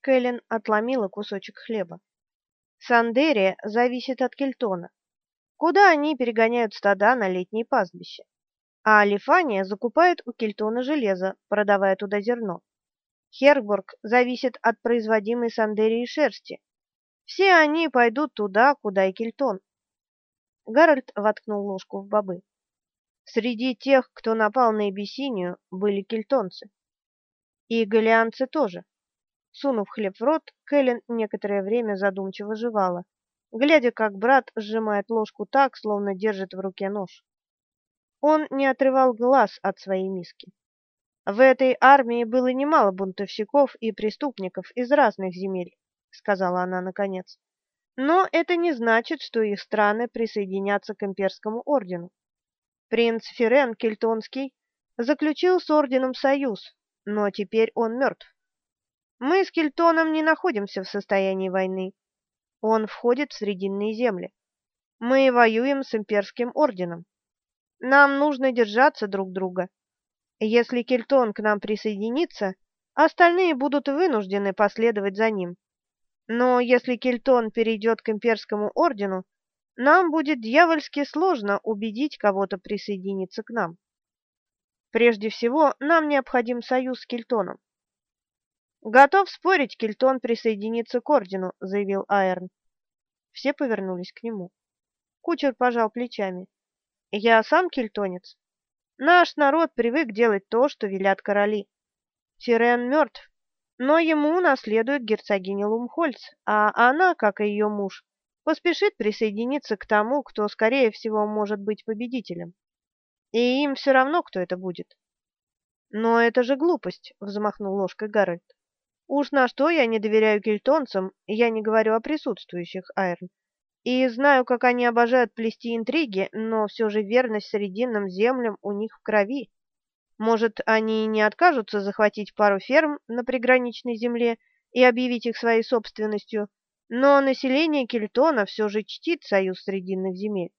Кэлен отломила кусочек хлеба. Сандерия зависит от Кельтона. Куда они перегоняют стада на летние пастбища? А Алифания закупает у Кельтона железо, продавая туда зерно. Хербург зависит от производимой Сандерии шерсти. Все они пойдут туда, куда и Кельтон. Гарольд воткнул ложку в бобы. Среди тех, кто напал на Эбиссинию, были кельтонцы. И галианцы тоже. Сунув хлеб в рот, Кэлен некоторое время задумчиво жевала, глядя, как брат сжимает ложку так, словно держит в руке нож. Он не отрывал глаз от своей миски. В этой армии было немало бунтовщиков и преступников из разных земель, сказала она наконец. Но это не значит, что их страны присоединятся к имперскому ордену. Принц Ферен Кельтонский заключил с орденом союз, но теперь он мертв. Мы с Кельтоном не находимся в состоянии войны. Он входит в Срединные земли. Мы воюем с имперским орденом. Нам нужно держаться друг друга. Если Кельтон к нам присоединится, остальные будут вынуждены последовать за ним. Но если Кельтон перейдет к имперскому ордену, нам будет дьявольски сложно убедить кого-то присоединиться к нам. Прежде всего, нам необходим союз с Кельтоном. Готов спорить, Кельтон присоединится к ордену, заявил Айрон. Все повернулись к нему. Кучер пожал плечами. Я сам кельтонец. Наш народ привык делать то, что велят короли. Тирен мертв, но ему наследует герцогиня Лумхольц, а она, как и ее муж, поспешит присоединиться к тому, кто, скорее всего, может быть победителем. И им все равно, кто это будет. Но это же глупость, взмахнул ложкой Гарольд. Уж на что я не доверяю кельтонцам, я не говорю о присутствующих, Айрон. И знаю, как они обожают плести интриги, но все же верность срединным землям у них в крови. Может, они не откажутся захватить пару ферм на приграничной земле и объявить их своей собственностью, но население Кельтона все же чтит союз срединных земель.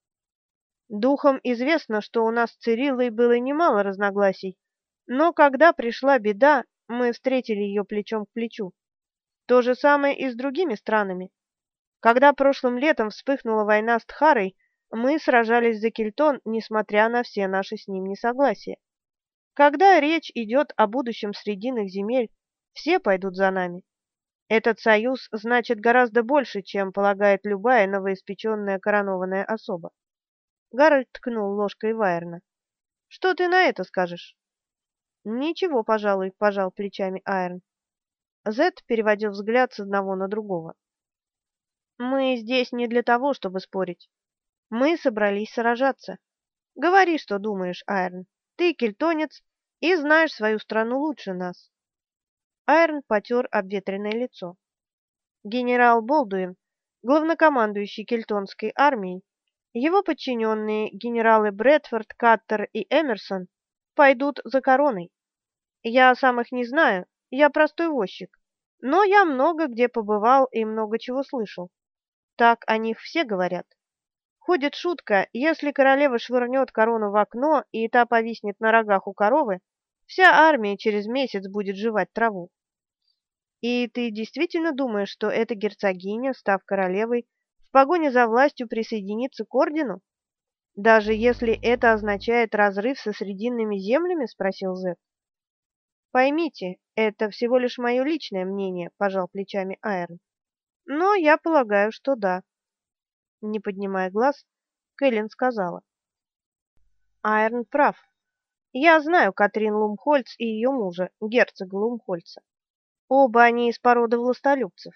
Духом известно, что у нас с Цириллой было немало разногласий, но когда пришла беда, мы встретили ее плечом к плечу. То же самое и с другими странами. Когда прошлым летом вспыхнула война с Тхарой, мы сражались за Кельтон, несмотря на все наши с ним несогласия. Когда речь идет о будущем срединных земель, все пойдут за нами. Этот союз значит гораздо больше, чем полагает любая новоиспеченная коронованная особа. Гарольд ткнул ложкой Вайерна. Что ты на это скажешь? Ничего, пожалуй, пожал плечами Айрон. Зет переводил взгляд с одного на другого. Мы здесь не для того, чтобы спорить. Мы собрались сражаться. Говори, что думаешь, Айрон. Ты кельтонец и знаешь свою страну лучше нас. Айрон потер обветренное лицо. Генерал Болдуин, главнокомандующий кельтонской армией, его подчиненные генералы Брэдфорд, Каттер и Эмерсон пойдут за короной. Я сам их не знаю, я простой возчик, но я много где побывал и много чего слышал. Так о них все говорят. Ходит шутка, если королева швырнет корону в окно, и та повиснет на рогах у коровы, вся армия через месяц будет жевать траву. И ты действительно думаешь, что эта герцогиня, став королевой, в погоне за властью присоединится к ордену? Даже если это означает разрыв со срединными землями, спросил Зет. Поймите, это всего лишь мое личное мнение, пожал плечами Айрон. Но я полагаю, что да. Не поднимая глаз, Кэлен сказала. Айрон прав. Я знаю Катрин Лумхольц и ее мужа, герцога Лумхольца. Оба они из породы властолюбцев.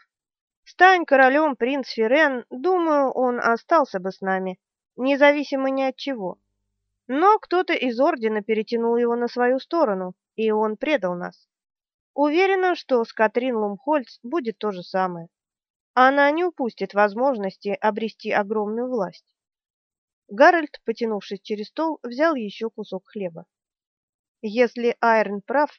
Стань королем принц Ферен, думаю, он остался бы с нами, независимо ни от чего. Но кто-то из ордена перетянул его на свою сторону, и он предал нас. Уверена, что с Катрин Лумхольц будет то же самое. Она не упустит возможности обрести огромную власть. Гарольд, потянувшись через стол, взял еще кусок хлеба. Если Айрон прав,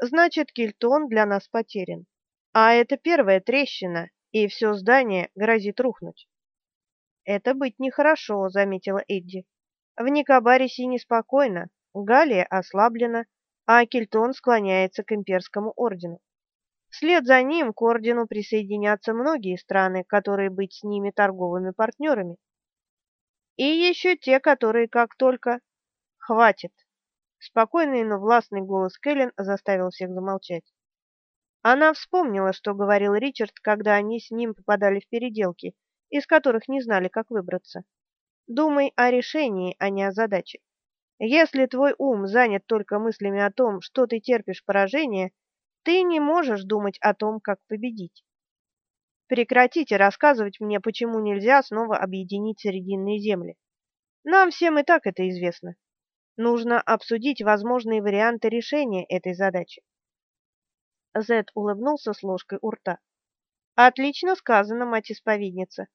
значит, Кильтон для нас потерян. А это первая трещина, и все здание грозит рухнуть. Это быть нехорошо, заметила Эдди. В Никобарисе неспокойно, Галия ослаблена, а Кильтон склоняется к имперскому ордену. Вслед за ним к ордену присоединятся многие страны, которые быть с ними торговыми партнерами. И еще те, которые как только... Хватит. Спокойный, но властный голос Кэлен заставил всех замолчать. Она вспомнила, что говорил Ричард, когда они с ним попадали в переделки, из которых не знали, как выбраться. Думай о решении, а не о задаче. Если твой ум занят только мыслями о том, что ты терпишь поражение, ты не можешь думать о том, как победить. Прекратите рассказывать мне, почему нельзя снова объединить Срединные земли. Нам всем и так это известно. Нужно обсудить возможные варианты решения этой задачи. Зед улыбнулся с ложкой у рта. Отлично сказано, мать-исповедница.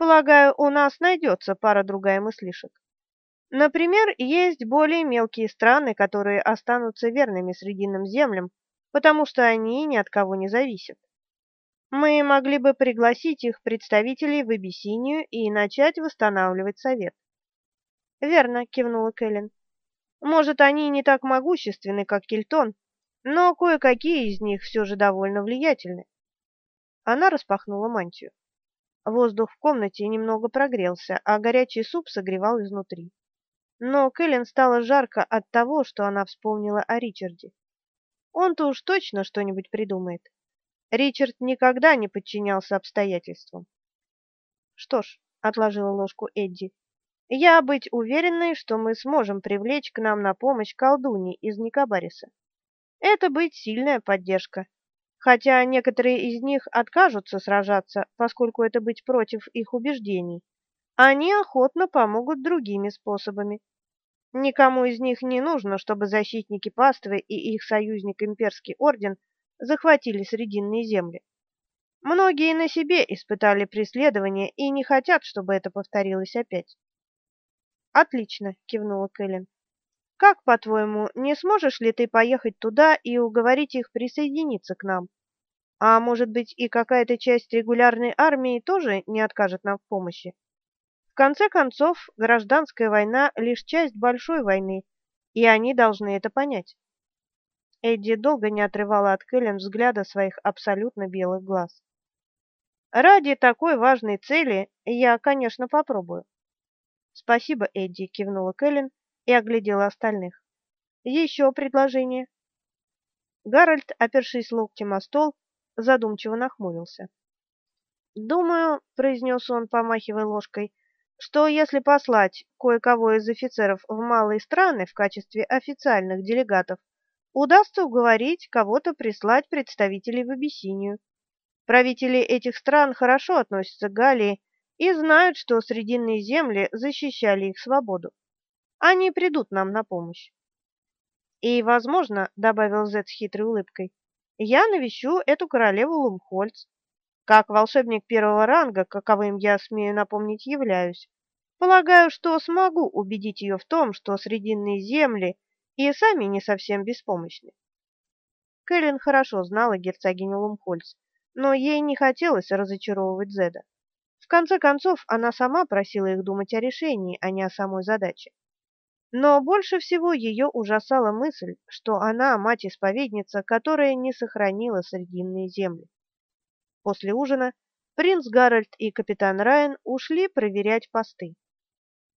Полагаю, у нас найдется пара-другая мыслишек. Например, есть более мелкие страны, которые останутся верными Срединным землям, потому что они ни от кого не зависят. Мы могли бы пригласить их представителей в Абиссинию и начать восстанавливать совет. Верно, кивнула Кэлен. Может, они не так могущественны, как Кельтон, но кое-какие из них все же довольно влиятельны. Она распахнула мантию. Воздух в комнате немного прогрелся, а горячий суп согревал изнутри. Но Кэлен стало жарко от того, что она вспомнила о Ричарде. Он-то уж точно что-нибудь придумает. Ричард никогда не подчинялся обстоятельствам. Что ж, отложила ложку Эдди. Я быть уверенной, что мы сможем привлечь к нам на помощь колдуни из Никабариса. Это быть сильная поддержка. Хотя некоторые из них откажутся сражаться, поскольку это быть против их убеждений. Они охотно помогут другими способами. Никому из них не нужно, чтобы защитники паствы и их союзник имперский орден захватили Срединные земли. Многие на себе испытали преследование и не хотят, чтобы это повторилось опять. Отлично, кивнула Кэлен. Как, по-твоему, не сможешь ли ты поехать туда и уговорить их присоединиться к нам? А может быть, и какая-то часть регулярной армии тоже не откажет нам в помощи? В конце концов, гражданская война лишь часть большой войны, и они должны это понять. Эдди долго не отрывала от Кэлен взгляда своих абсолютно белых глаз. Ради такой важной цели я, конечно, попробую. Спасибо, Эдди, кивнула Кэлен и оглядела остальных. Еще предложение. Гарольд, опершись локтем о стол, задумчиво нахмурился. Думаю, произнес он, помахивая ложкой, что если послать кое-кого из офицеров в малые страны в качестве официальных делегатов, удастся уговорить кого-то прислать представителей в Абиссинию. Правители этих стран хорошо относятся к Галлии и знают, что срединные земли защищали их свободу. Они придут нам на помощь. И, возможно, добавил Зет с хитрой улыбкой, я навещу эту королеву Лумхольц. Как волшебник первого ранга, каковым я смею напомнить являюсь, полагаю, что смогу убедить ее в том, что срединные земли и сами не совсем беспомощны. Кэлен хорошо знала герцогиню Лумхольц, но ей не хотелось разочаровывать Зеда. В конце концов, она сама просила их думать о решении, а не о самой задаче. Но больше всего ее ужасала мысль, что она мать-исповедница, которая не сохранила срединные земли. После ужина принц Гарольд и капитан Райан ушли проверять посты.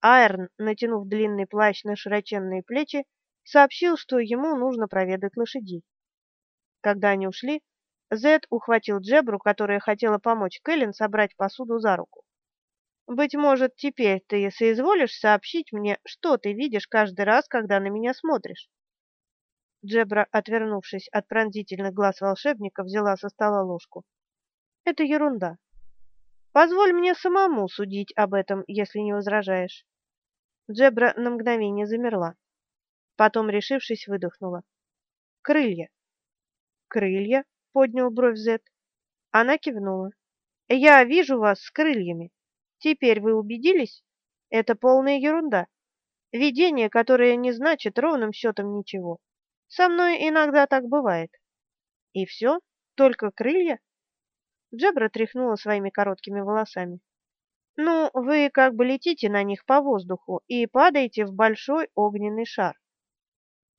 Айрн, натянув длинный плащ на широченные плечи, сообщил, что ему нужно проведать лошадей. Когда они ушли, Зед ухватил Джебру, которая хотела помочь Кэлен собрать посуду за руку. Быть может, теперь ты соизволишь сообщить мне, что ты видишь каждый раз, когда на меня смотришь. Джебра, отвернувшись от пронзительных глаз волшебника, взяла со стола ложку. Это ерунда. Позволь мне самому судить об этом, если не возражаешь. Джебра на мгновение замерла. Потом, решившись, выдохнула. Крылья. Крылья? поднял бровь Зет. Она кивнула. Я вижу вас с крыльями. Теперь вы убедились? Это полная ерунда. Видение, которое не значит ровным счетом ничего. Со мной иногда так бывает. И все? Только крылья? Джебра тряхнула своими короткими волосами. Ну, вы как бы летите на них по воздуху и падаете в большой огненный шар.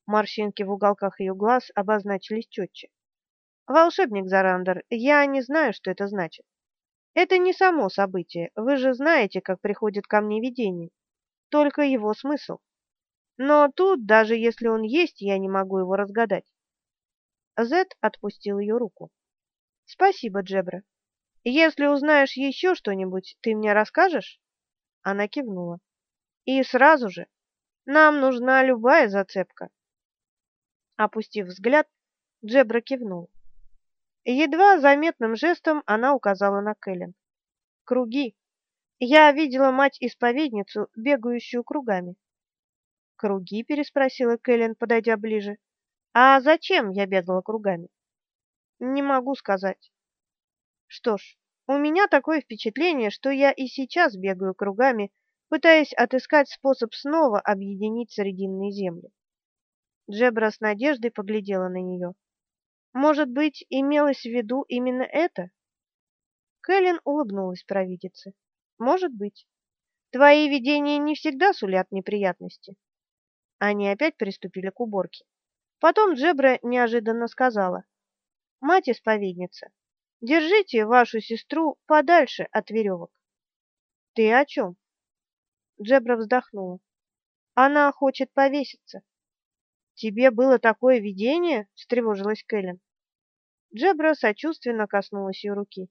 Морщинки в уголках ее глаз обозначились четче. Волшебник Зарандер, я не знаю, что это значит. Это не само событие, вы же знаете, как приходит ко мне видение, только его смысл. Но тут, даже если он есть, я не могу его разгадать. Зет отпустил ее руку. Спасибо, Джебра. Если узнаешь еще что-нибудь, ты мне расскажешь? Она кивнула. И сразу же. Нам нужна любая зацепка. Опустив взгляд, Джебра кивнул. Едва заметным жестом она указала на Кэлен. Круги. Я видела мать-исповедницу, бегающую кругами. Круги, переспросила Кэлен, подойдя ближе. А зачем я бегала кругами? Не могу сказать. Что ж, у меня такое впечатление, что я и сейчас бегаю кругами, пытаясь отыскать способ снова объединить Срединные земли. Джебра с надеждой поглядела на нее. Может быть, имелось в виду именно это? Кэлен улыбнулась провидице. Может быть. Твои видения не всегда сулят неприятности. Они опять приступили к уборке. Потом Джебра неожиданно сказала: "Мать-исповедница, держите вашу сестру подальше от веревок». Ты о чем?» Джебра вздохнула. Она хочет повеситься. Тебе было такое видение? встревожилась Кэлен. Джебра сочувственно коснулась ее руки.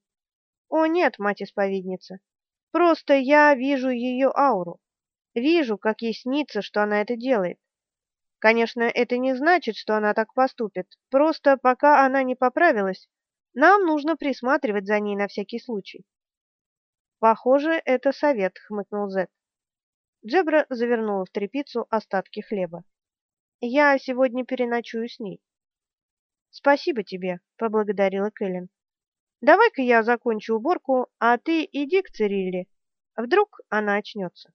О, нет, мать-исповедница. Просто я вижу ее ауру. Вижу, как ей снится, что она это делает. Конечно, это не значит, что она так поступит. Просто пока она не поправилась, нам нужно присматривать за ней на всякий случай. Похоже, это совет, хмыкнул Зет. Джебра завернула в тряпицу остатки хлеба. Я сегодня переночую с ней. Спасибо тебе, поблагодарила Кэлен. Давай-ка я закончу уборку, а ты иди к Цирилле. Вдруг она очнется.